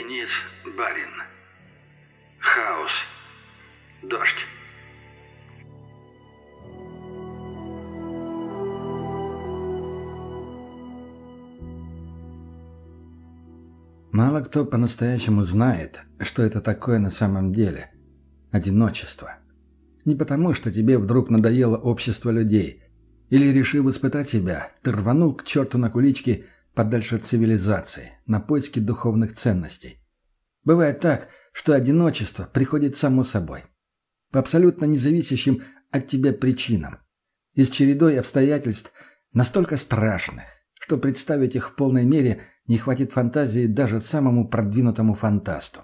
Денис Барин. Хаос. Дождь. Мало кто по-настоящему знает, что это такое на самом деле. Одиночество. Не потому, что тебе вдруг надоело общество людей. Или, решив испытать себя, ты рванул к черту на куличке подальше от цивилизации, на поиски духовных ценностей. Бывает так, что одиночество приходит само собой. По абсолютно независящим от тебя причинам. И с чередой обстоятельств настолько страшных, что представить их в полной мере не хватит фантазии даже самому продвинутому фантасту.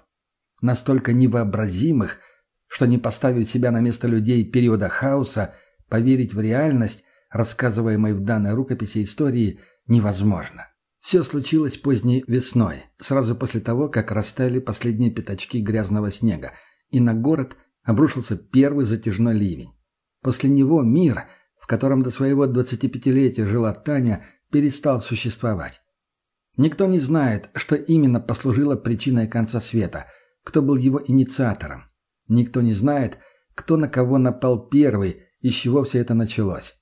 Настолько невообразимых, что не поставить себя на место людей периода хаоса, поверить в реальность, рассказываемой в данной рукописи истории, невозможно. Все случилось поздней весной, сразу после того, как растаяли последние пятачки грязного снега, и на город обрушился первый затяжной ливень. После него мир, в котором до своего 25-летия жила Таня, перестал существовать. Никто не знает, что именно послужило причиной конца света, кто был его инициатором. Никто не знает, кто на кого напал первый и с чего все это началось.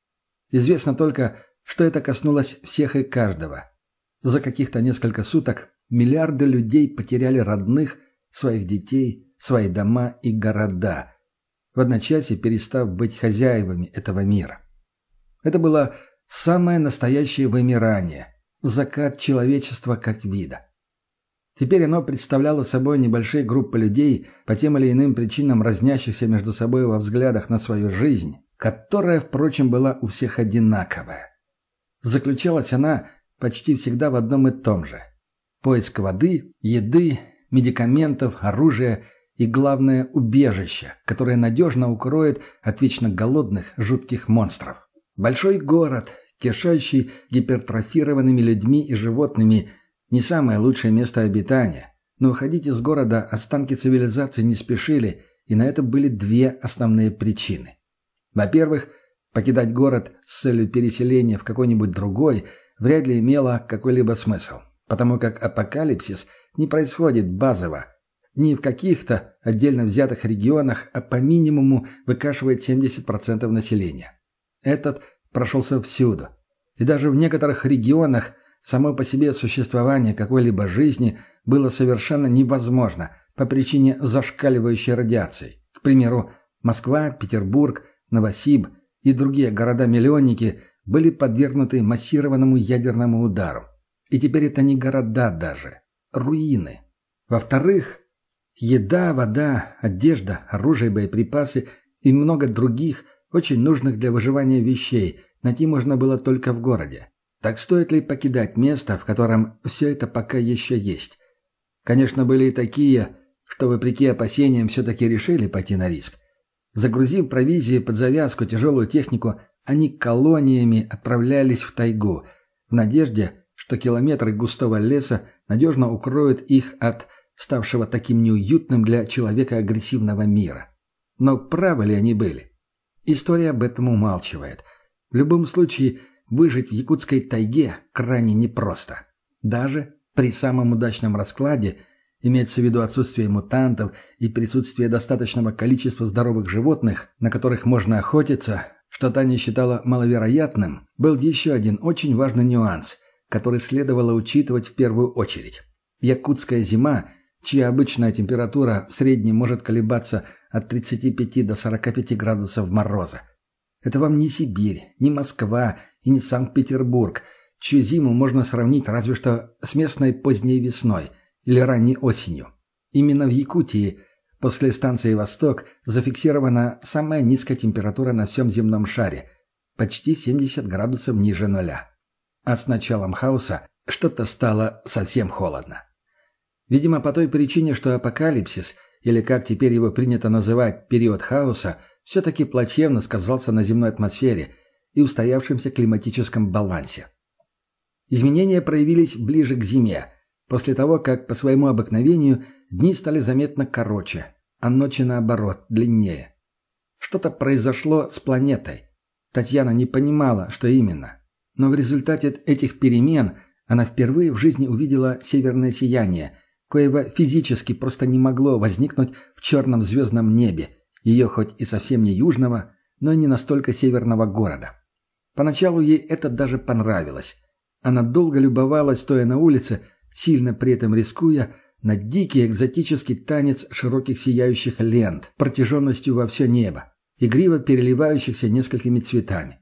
Известно только, что это коснулось всех и каждого. За каких-то несколько суток миллиарды людей потеряли родных, своих детей, свои дома и города, в одночасье перестав быть хозяевами этого мира. Это было самое настоящее вымирание, закат человечества как вида. Теперь оно представляло собой небольшие группы людей, по тем или иным причинам разнящихся между собой во взглядах на свою жизнь, которая, впрочем, была у всех одинаковая. Заключалась она почти всегда в одном и том же. Поиск воды, еды, медикаментов, оружия и, главное, убежище, которое надежно укроет от вечно голодных, жутких монстров. Большой город, кишащий гипертрофированными людьми и животными, не самое лучшее место обитания. Но уходить из города останки цивилизации не спешили, и на это были две основные причины. Во-первых, покидать город с целью переселения в какой-нибудь другой вряд ли имело какой-либо смысл, потому как апокалипсис не происходит базово, не в каких-то отдельно взятых регионах, а по минимуму выкашивает 70% населения. Этот прошелся всюду. И даже в некоторых регионах само по себе существование какой-либо жизни было совершенно невозможно по причине зашкаливающей радиации. К примеру, Москва, Петербург, Новосиб и другие города-миллионники были подвергнуты массированному ядерному удару. И теперь это не города даже, руины. Во-вторых, еда, вода, одежда, оружие, боеприпасы и много других очень нужных для выживания вещей найти можно было только в городе. Так стоит ли покидать место, в котором все это пока еще есть? Конечно, были и такие, что, вопреки опасениям, все-таки решили пойти на риск. Загрузив провизии под завязку тяжелую технику, они колониями отправлялись в тайгу, в надежде, что километры густого леса надежно укроют их от ставшего таким неуютным для человека агрессивного мира. Но правы ли они были? История об этом умалчивает. В любом случае, выжить в якутской тайге крайне непросто. Даже при самом удачном раскладе – Имеется в виду отсутствие мутантов и присутствие достаточного количества здоровых животных, на которых можно охотиться, что Таня считала маловероятным, был еще один очень важный нюанс, который следовало учитывать в первую очередь. Якутская зима, чья обычная температура в среднем может колебаться от 35 до 45 градусов мороза. Это вам не Сибирь, не Москва и не Санкт-Петербург, чью зиму можно сравнить разве что с местной поздней весной – или ранней осенью. Именно в Якутии после станции «Восток» зафиксирована самая низкая температура на всем земном шаре – почти 70 градусов ниже нуля. А с началом хаоса что-то стало совсем холодно. Видимо, по той причине, что апокалипсис, или как теперь его принято называть период хаоса, все-таки плачевно сказался на земной атмосфере и устоявшемся климатическом балансе. Изменения проявились ближе к зиме – После того, как по своему обыкновению дни стали заметно короче, а ночи, наоборот, длиннее. Что-то произошло с планетой. Татьяна не понимала, что именно. Но в результате этих перемен она впервые в жизни увидела северное сияние, коего физически просто не могло возникнуть в черном звездном небе, ее хоть и совсем не южного, но и не настолько северного города. Поначалу ей это даже понравилось. Она долго любовалась, стоя на улице, сильно при этом рискуя, на дикий экзотический танец широких сияющих лент протяженностью во все небо, игриво переливающихся несколькими цветами.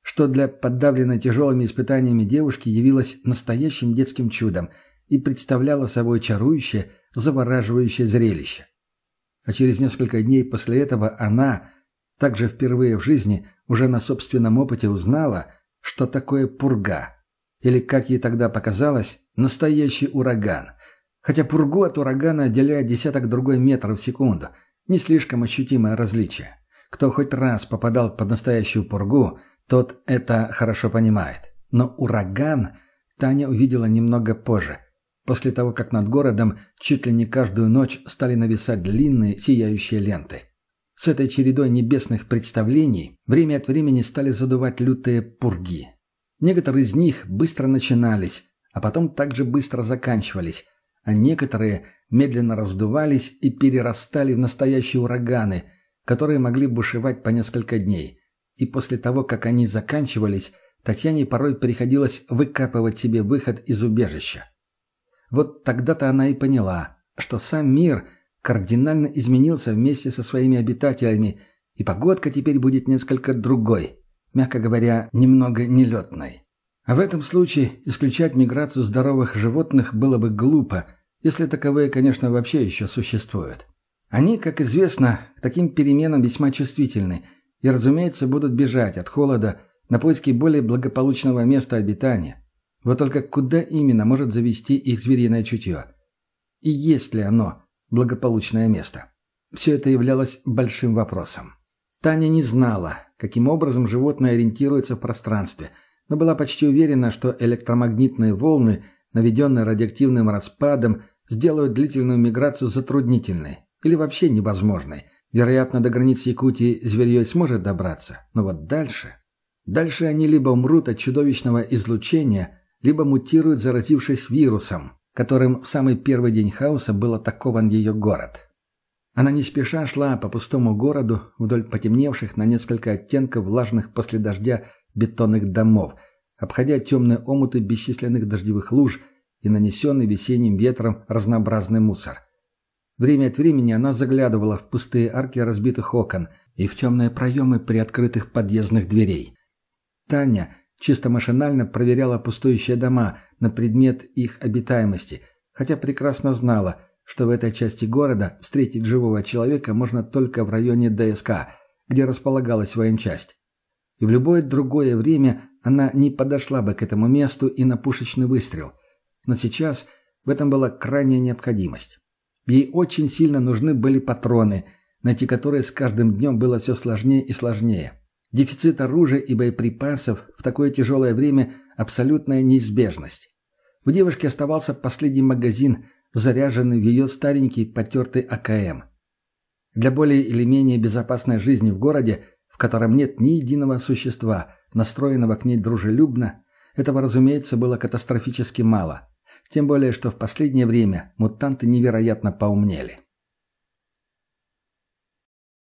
Что для подавленной тяжелыми испытаниями девушки явилось настоящим детским чудом и представляло собой чарующее, завораживающее зрелище. А через несколько дней после этого она, также впервые в жизни, уже на собственном опыте узнала, что такое пурга. Или, как ей тогда показалось, настоящий ураган. Хотя пургу от урагана отделяет десяток другой метров в секунду. Не слишком ощутимое различие. Кто хоть раз попадал под настоящую пургу, тот это хорошо понимает. Но ураган Таня увидела немного позже, после того, как над городом чуть ли не каждую ночь стали нависать длинные сияющие ленты. С этой чередой небесных представлений время от времени стали задувать лютые пурги. Некоторые из них быстро начинались, а потом также быстро заканчивались, а некоторые медленно раздувались и перерастали в настоящие ураганы, которые могли бушевать по несколько дней. И после того, как они заканчивались, Татьяне порой приходилось выкапывать себе выход из убежища. Вот тогда-то она и поняла, что сам мир кардинально изменился вместе со своими обитателями, и погодка теперь будет несколько другой, мягко говоря, немного нелетной. А в этом случае исключать миграцию здоровых животных было бы глупо, если таковые, конечно, вообще еще существуют. Они, как известно, к таким переменам весьма чувствительны и, разумеется, будут бежать от холода на поиски более благополучного места обитания. Вот только куда именно может завести их звериное чутье? И есть ли оно, благополучное место? Все это являлось большим вопросом. Таня не знала, каким образом животное ориентируется в пространстве, но была почти уверена, что электромагнитные волны, наведенные радиоактивным распадом, сделают длительную миграцию затруднительной или вообще невозможной. Вероятно, до границ Якутии зверье сможет добраться, но вот дальше... Дальше они либо умрут от чудовищного излучения, либо мутируют, заразившись вирусом, которым в самый первый день хаоса был атакован ее город. Она не спеша шла по пустому городу вдоль потемневших на несколько оттенков влажных после дождя бетонных домов, обходя темные омуты бесчисленных дождевых луж и нанесенный весенним ветром разнообразный мусор. Время от времени она заглядывала в пустые арки разбитых окон и в темные проемы приоткрытых подъездных дверей. Таня чисто машинально проверяла пустующие дома на предмет их обитаемости, хотя прекрасно знала, что в этой части города встретить живого человека можно только в районе ДСК, где располагалась военчасть. И в любое другое время она не подошла бы к этому месту и на пушечный выстрел. Но сейчас в этом была крайняя необходимость. Ей очень сильно нужны были патроны, найти которые с каждым днем было все сложнее и сложнее. Дефицит оружия и боеприпасов в такое тяжелое время – абсолютная неизбежность. У девушки оставался последний магазин, заряженный в ее старенький потертый АКМ. Для более или менее безопасной жизни в городе, в котором нет ни единого существа, настроенного к ней дружелюбно, этого, разумеется, было катастрофически мало. Тем более, что в последнее время мутанты невероятно поумнели.